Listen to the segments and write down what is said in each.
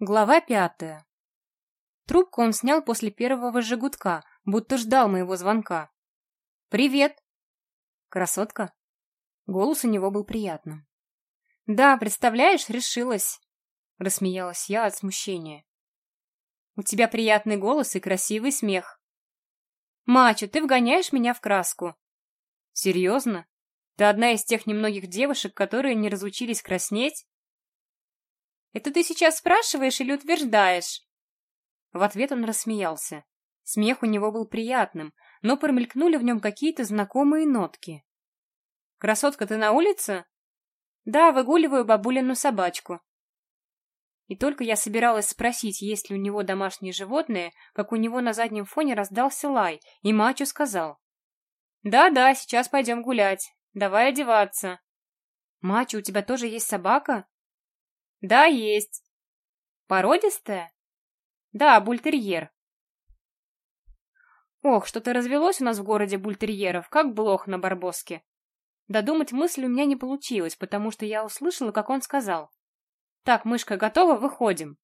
Глава пятая. Трубку он снял после первого же гудка, будто ждал моего звонка. «Привет!» «Красотка?» Голос у него был приятным. «Да, представляешь, решилась!» Рассмеялась я от смущения. «У тебя приятный голос и красивый смех!» «Мачо, ты вгоняешь меня в краску!» «Серьезно? Ты одна из тех немногих девушек, которые не разучились краснеть?» Это ты сейчас спрашиваешь или утверждаешь?» В ответ он рассмеялся. Смех у него был приятным, но промелькнули в нем какие-то знакомые нотки. «Красотка, ты на улице?» «Да, выгуливаю бабулину собачку». И только я собиралась спросить, есть ли у него домашние животные, как у него на заднем фоне раздался лай, и мачо сказал. «Да-да, сейчас пойдем гулять. Давай одеваться». «Мачо, у тебя тоже есть собака?» Да, есть. Породистая? Да, бультерьер. Ох, что-то развелось у нас в городе бультерьеров, как блох на Барбоске. Додумать мысль у меня не получилось, потому что я услышала, как он сказал. «Так, мышка готова, выходим».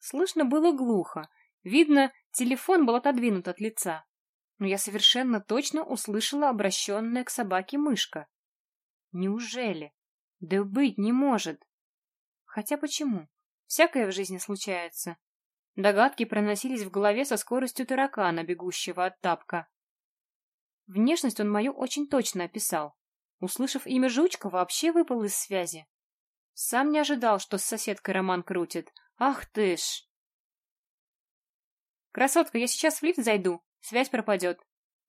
Слышно было глухо. Видно, телефон был отодвинут от лица. Но я совершенно точно услышала обращенная к собаке мышка. Неужели? Да быть не может. Хотя почему? Всякое в жизни случается. Догадки проносились в голове со скоростью таракана, бегущего от тапка. Внешность он мою очень точно описал. Услышав имя Жучка, вообще выпал из связи. Сам не ожидал, что с соседкой роман крутит. Ах ты ж! Красотка, я сейчас в лифт зайду, связь пропадет.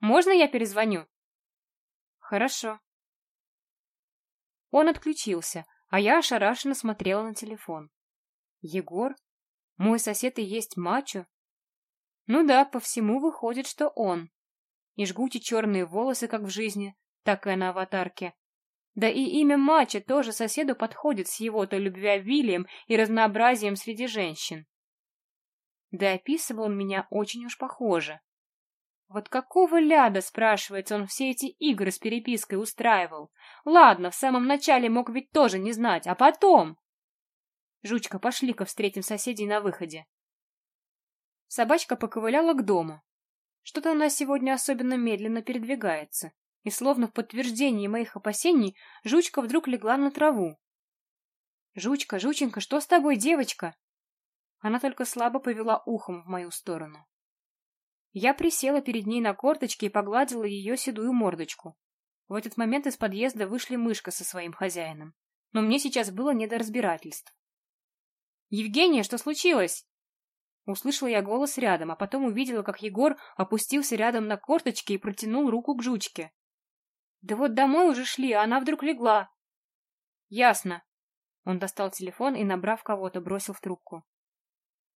Можно я перезвоню? Хорошо. Он отключился, а я ошарашенно смотрела на телефон. Егор? Мой сосед и есть мачо? Ну да, по всему выходит, что он. И жгучие черные волосы, как в жизни, так и на аватарке. Да и имя Мачо тоже соседу подходит с его-то любвеобилием и разнообразием среди женщин. Да описывал он меня очень уж похоже. Вот какого ляда, спрашивается, он все эти игры с перепиской устраивал? Ладно, в самом начале мог ведь тоже не знать, а потом... Жучка, пошли-ка встретим соседей на выходе. Собачка поковыляла к дому. Что-то она сегодня особенно медленно передвигается, и словно в подтверждение моих опасений, жучка вдруг легла на траву. «Жучка, жученька, что с тобой, девочка?» Она только слабо повела ухом в мою сторону. Я присела перед ней на корточки и погладила ее седую мордочку. В этот момент из подъезда вышли мышка со своим хозяином. Но мне сейчас было не до разбирательств. «Евгения, что случилось?» Услышала я голос рядом, а потом увидела, как Егор опустился рядом на корточки и протянул руку к жучке. «Да вот домой уже шли, а она вдруг легла». «Ясно». Он достал телефон и, набрав кого-то, бросил в трубку.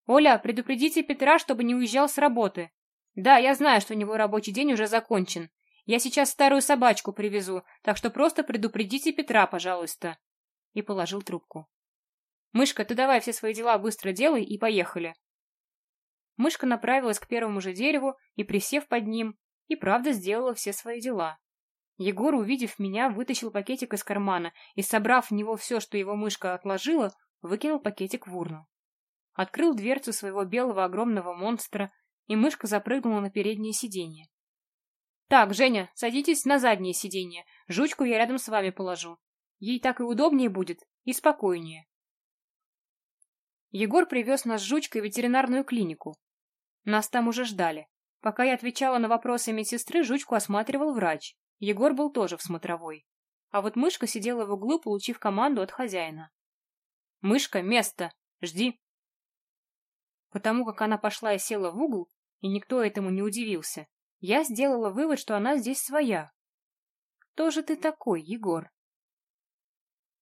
«Оля, предупредите Петра, чтобы не уезжал с работы. Да, я знаю, что у него рабочий день уже закончен. Я сейчас старую собачку привезу, так что просто предупредите Петра, пожалуйста. И положил трубку. Мышка, ты давай все свои дела быстро делай и поехали. Мышка направилась к первому же дереву и, присев под ним, и правда сделала все свои дела. Егор, увидев меня, вытащил пакетик из кармана и, собрав в него все, что его мышка отложила, выкинул пакетик в урну. Открыл дверцу своего белого огромного монстра и мышка запрыгнула на переднее сиденье. «Так, Женя, садитесь на заднее сиденье. Жучку я рядом с вами положу. Ей так и удобнее будет, и спокойнее». Егор привез нас с Жучкой в ветеринарную клинику. Нас там уже ждали. Пока я отвечала на вопросы медсестры, Жучку осматривал врач. Егор был тоже в смотровой. А вот мышка сидела в углу, получив команду от хозяина. «Мышка, место! Жди!» Потому как она пошла и села в угол, и никто этому не удивился, я сделала вывод, что она здесь своя. Кто же ты такой, Егор?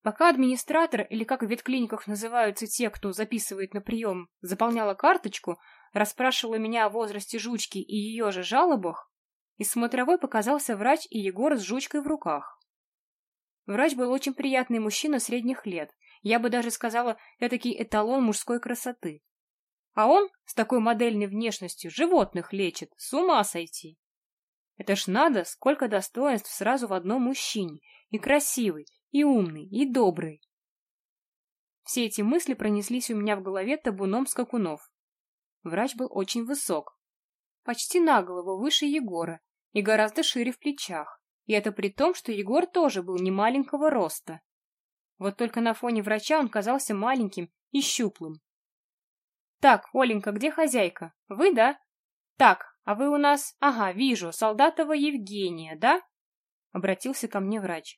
Пока администратор, или как в ветклиниках называются те, кто записывает на прием, заполняла карточку, расспрашивала меня о возрасте жучки и ее же жалобах, из смотровой показался врач и Егор с жучкой в руках. Врач был очень приятный мужчина средних лет, я бы даже сказала, этакий эталон мужской красоты. А он с такой модельной внешностью животных лечит, с ума сойти. Это ж надо, сколько достоинств сразу в одном мужчине. И красивый, и умный, и добрый. Все эти мысли пронеслись у меня в голове табуном скакунов. Врач был очень высок, почти на голову выше Егора и гораздо шире в плечах. И это при том, что Егор тоже был не маленького роста. Вот только на фоне врача он казался маленьким и щуплым. «Так, Оленька, где хозяйка? Вы, да? Так, а вы у нас... Ага, вижу, Солдатова Евгения, да?» Обратился ко мне врач.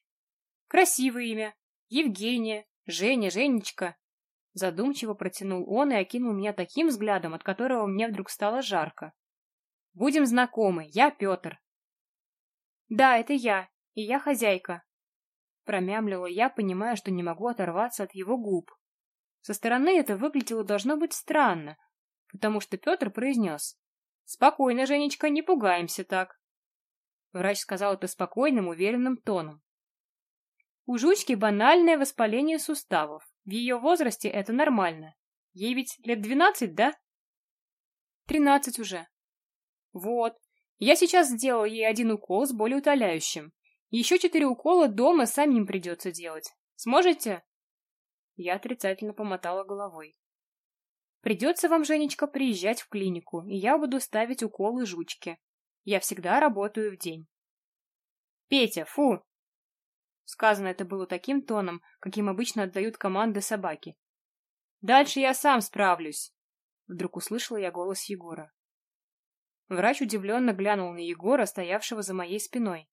«Красивое имя. Евгения, Женя, Женечка». Задумчиво протянул он и окинул меня таким взглядом, от которого мне вдруг стало жарко. «Будем знакомы, я Петр». «Да, это я, и я хозяйка», Промямлила я, понимая, что не могу оторваться от его губ. Со стороны это выглядело должно быть странно, потому что Петр произнес. «Спокойно, Женечка, не пугаемся так». Врач сказал это спокойным, уверенным тоном. У жучки банальное воспаление суставов. В ее возрасте это нормально. Ей ведь лет двенадцать, да? Тринадцать уже. Вот. Я сейчас сделал ей один укол с болеутоляющим. Еще четыре укола дома самим придется делать. Сможете?» Я отрицательно помотала головой. «Придется вам, Женечка, приезжать в клинику, и я буду ставить уколы жучки. Я всегда работаю в день». «Петя, фу!» Сказано это было таким тоном, каким обычно отдают команды собаки. «Дальше я сам справлюсь!» Вдруг услышала я голос Егора. Врач удивленно глянул на Егора, стоявшего за моей спиной.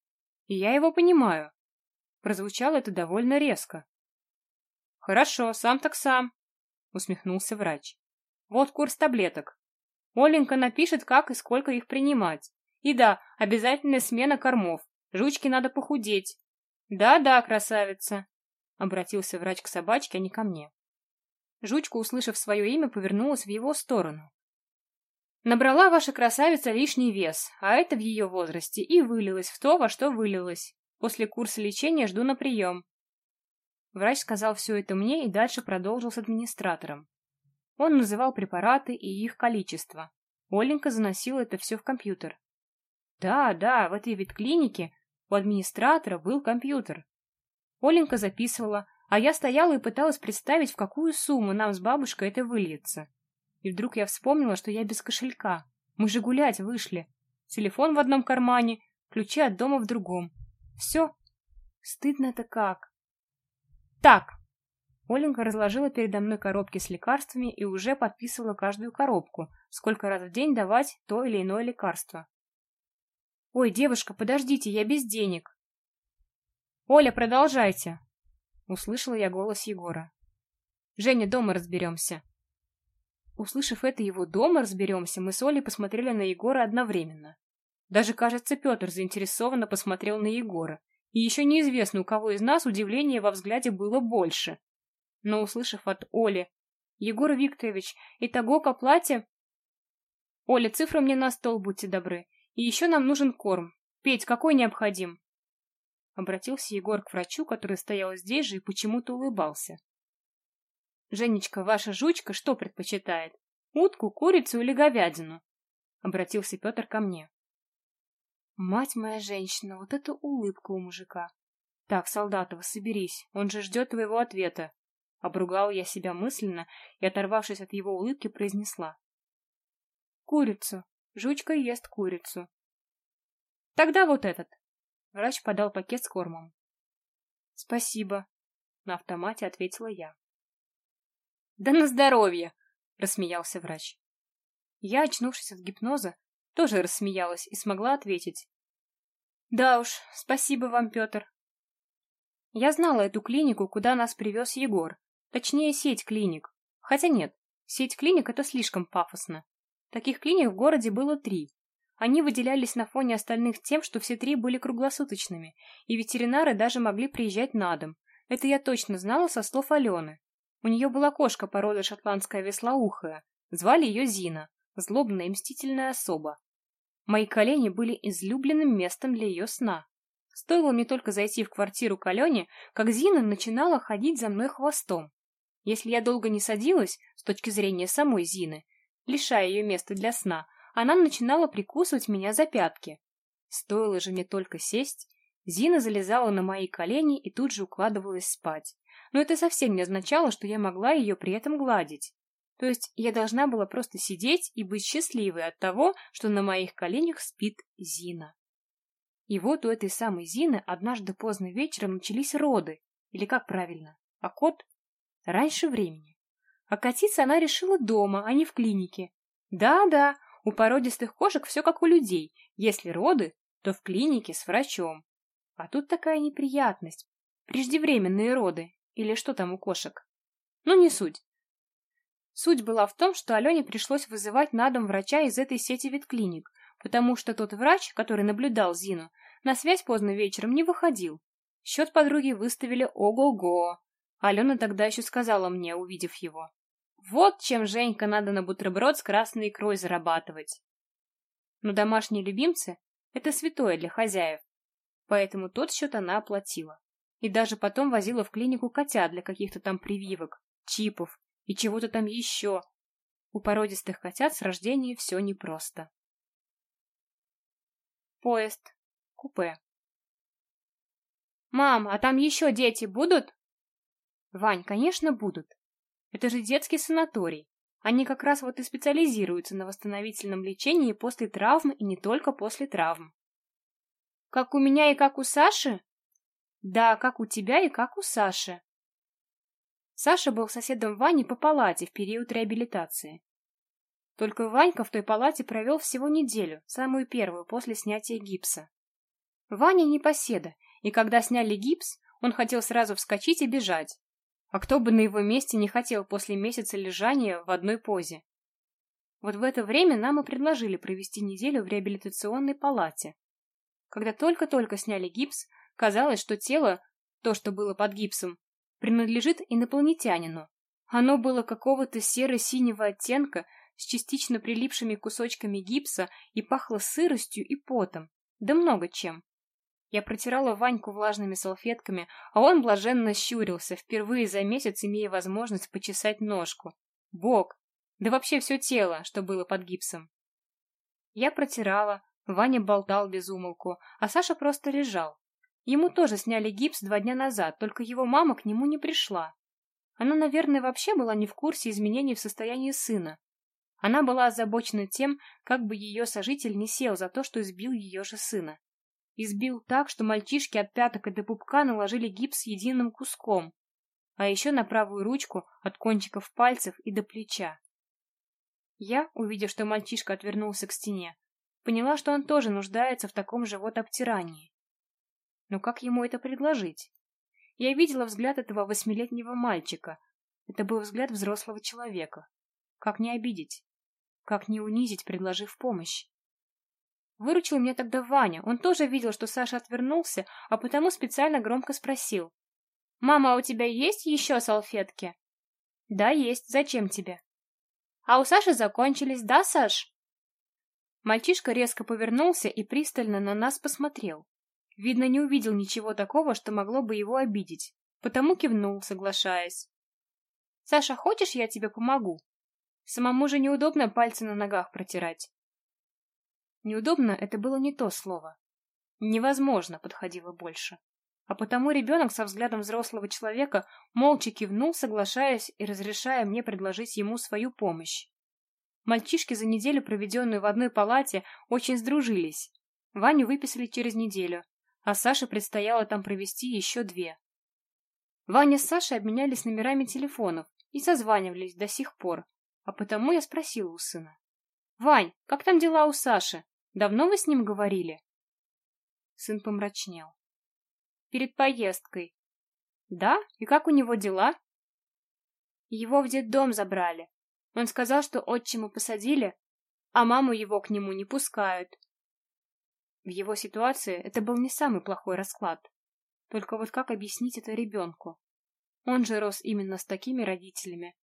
И я его понимаю. Прозвучало это довольно резко. Хорошо, сам так сам, усмехнулся врач. Вот курс таблеток. Оленька напишет, как и сколько их принимать. И да, обязательная смена кормов. Жучке надо похудеть. Да-да, красавица, обратился врач к собачке, а не ко мне. Жучка, услышав свое имя, повернулась в его сторону. Набрала ваша красавица лишний вес, а это в ее возрасте и вылилось в то, во что вылилось. После курса лечения жду на прием. Врач сказал все это мне и дальше продолжил с администратором. Он называл препараты и их количество. Оленька заносила это все в компьютер. Да, да, в этой ветклинике у администратора был компьютер. Оленька записывала, а я стояла и пыталась представить, в какую сумму нам с бабушкой это выльется. И вдруг я вспомнила, что я без кошелька. Мы же гулять вышли. Телефон в одном кармане, ключи от дома в другом. Все. Стыдно это как. Так. Оленька разложила передо мной коробки с лекарствами и уже подписывала каждую коробку, сколько раз в день давать то или иное лекарство. «Ой, девушка, подождите, я без денег». «Оля, продолжайте!» Услышала я голос Егора. «Женя, дома разберемся». Услышав это его дома, разберемся, мы с Олей посмотрели на Егора одновременно. Даже, кажется, Петр заинтересованно посмотрел на Егора. И еще неизвестно, у кого из нас удивление во взгляде было больше. Но, услышав от Оли, «Егор Викторович, итого к оплате...» «Оля, цифры мне на стол, будьте добры. И еще нам нужен корм. Петь, какой необходим?» Обратился Егор к врачу, который стоял здесь же и почему-то улыбался. «Женечка, ваша жучка что предпочитает? Утку, курицу или говядину?» Обратился Петр ко мне. Мать моя женщина, вот это улыбка у мужика. Так, Солдатова, соберись, он же ждет твоего ответа. Обругал я себя мысленно и, оторвавшись от его улыбки, произнесла. Курицу. Жучка ест курицу. Тогда вот этот. Врач подал пакет с кормом. Спасибо. На автомате ответила я. Да на здоровье, рассмеялся врач. Я, очнувшись от гипноза, тоже рассмеялась и смогла ответить. Да уж, спасибо вам, Петр. Я знала эту клинику, куда нас привез Егор. Точнее, сеть клиник. Хотя нет, сеть клиник это слишком пафосно. Таких клиник в городе было три. Они выделялись на фоне остальных тем, что все три были круглосуточными, и ветеринары даже могли приезжать на дом. Это я точно знала со слов Алены. У нее была кошка породы шотландская веслоухая. Звали ее Зина, злобная и мстительная особа. Мои колени были излюбленным местом для ее сна. Стоило мне только зайти в квартиру к Алене, как Зина начинала ходить за мной хвостом. Если я долго не садилась, с точки зрения самой Зины, лишая ее места для сна, она начинала прикусывать меня за пятки. Стоило же мне только сесть, Зина залезала на мои колени и тут же укладывалась спать. но это совсем не означало, что я могла ее при этом гладить. То есть я должна была просто сидеть и быть счастливой от того, что на моих коленях спит Зина. И вот у этой самой Зины однажды поздно вечером начались роды, или как правильно, а кот раньше времени. А катиться она решила дома, а не в клинике. Да-да, у породистых кошек все как у людей. Если роды, то в клинике с врачом. А тут такая неприятность. Преждевременные роды. Или что там у кошек. Ну, не суть. Суть была в том, что Алене пришлось вызывать на дом врача из этой сети ветклиник, потому что тот врач, который наблюдал Зину, на связь поздно вечером не выходил. Счет подруги выставили ого-го. Алена тогда еще сказала мне, увидев его. Вот чем Женька надо на бутерброд с красной икрой зарабатывать. Но домашние любимцы — это святое для хозяев, поэтому тот счет она оплатила. И даже потом возила в клинику котят для каких-то там прививок, чипов и чего-то там еще. У породистых котят с рождения все непросто. Поезд. Купе. «Мам, а там еще дети будут?» «Вань, конечно, будут. Это же детский санаторий. Они как раз вот и специализируются на восстановительном лечении после травм и не только после травм». «Как у меня и как у Саши?» «Да, как у тебя и как у Саши. Саша был соседом Вани по палате в период реабилитации. Только Ванька в той палате провел всего неделю, самую первую после снятия гипса. Ваня не поседа, и когда сняли гипс, он хотел сразу вскочить и бежать. А кто бы на его месте не хотел после месяца лежания в одной позе? Вот в это время нам и предложили провести неделю в реабилитационной палате. Когда только-только сняли гипс, казалось, что тело, то, что было под гипсом, принадлежит инопланетянину. Оно было какого-то серо-синего оттенка с частично прилипшими кусочками гипса и пахло сыростью и потом, да много чем. Я протирала Ваньку влажными салфетками, а он блаженно щурился, впервые за месяц имея возможность почесать ножку, бок, да вообще все тело, что было под гипсом. Я протирала, Ваня болтал без умолку, а Саша просто лежал. Ему тоже сняли гипс два дня назад, только его мама к нему не пришла. Она, наверное, вообще была не в курсе изменений в состоянии сына. Она была озабочена тем, как бы ее сожитель не сел за то, что избил ее же сына. Избил так, что мальчишки от пяток и до пупка наложили гипс единым куском, а еще на правую ручку от кончиков пальцев и до плеча. Я, увидев, что мальчишка отвернулся к стене, поняла, что он тоже нуждается в таком же вот обтирании. Но как ему это предложить? Я видела взгляд этого восьмилетнего мальчика. Это был взгляд взрослого человека. Как не обидеть? Как не унизить, предложив помощь? Выручил меня тогда Ваня. Он тоже видел, что Саша отвернулся, а потому специально громко спросил. «Мама, а у тебя есть еще салфетки?» «Да, есть. Зачем тебе?» «А у Саши закончились, да, Саш?» Мальчишка резко повернулся и пристально на нас посмотрел. Видно, не увидел ничего такого, что могло бы его обидеть, потому кивнул, соглашаясь. «Саша, хочешь, я тебе помогу? Самому же неудобно пальцы на ногах протирать». Неудобно — это было не то слово. Невозможно подходило больше. А потому ребенок со взглядом взрослого человека молча кивнул, соглашаясь и разрешая мне предложить ему свою помощь. Мальчишки за неделю, проведенную в одной палате, очень сдружились. Ваню выписали через неделю, а Саше предстояло там провести еще две. Ваня с Сашей обменялись номерами телефонов и созванивались до сих пор, а потому я спросила у сына. «Вань, как там дела у Саши? Давно вы с ним говорили?» Сын помрачнел. «Перед поездкой». «Да? И как у него дела?» Его в детдом забрали. Он сказал, что отчима посадили, а маму его к нему не пускают. В его ситуации это был не самый плохой расклад. Только вот как объяснить это ребенку? Он же рос именно с такими родителями.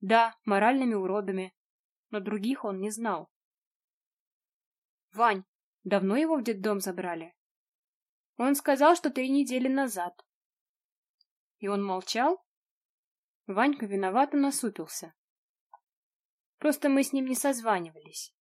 Да, моральными уродами, но других он не знал. «Вань, давно его в детдом забрали?» «Он сказал, что три недели назад». «И он молчал?» Ванька виновато насупился. «Просто мы с ним не созванивались.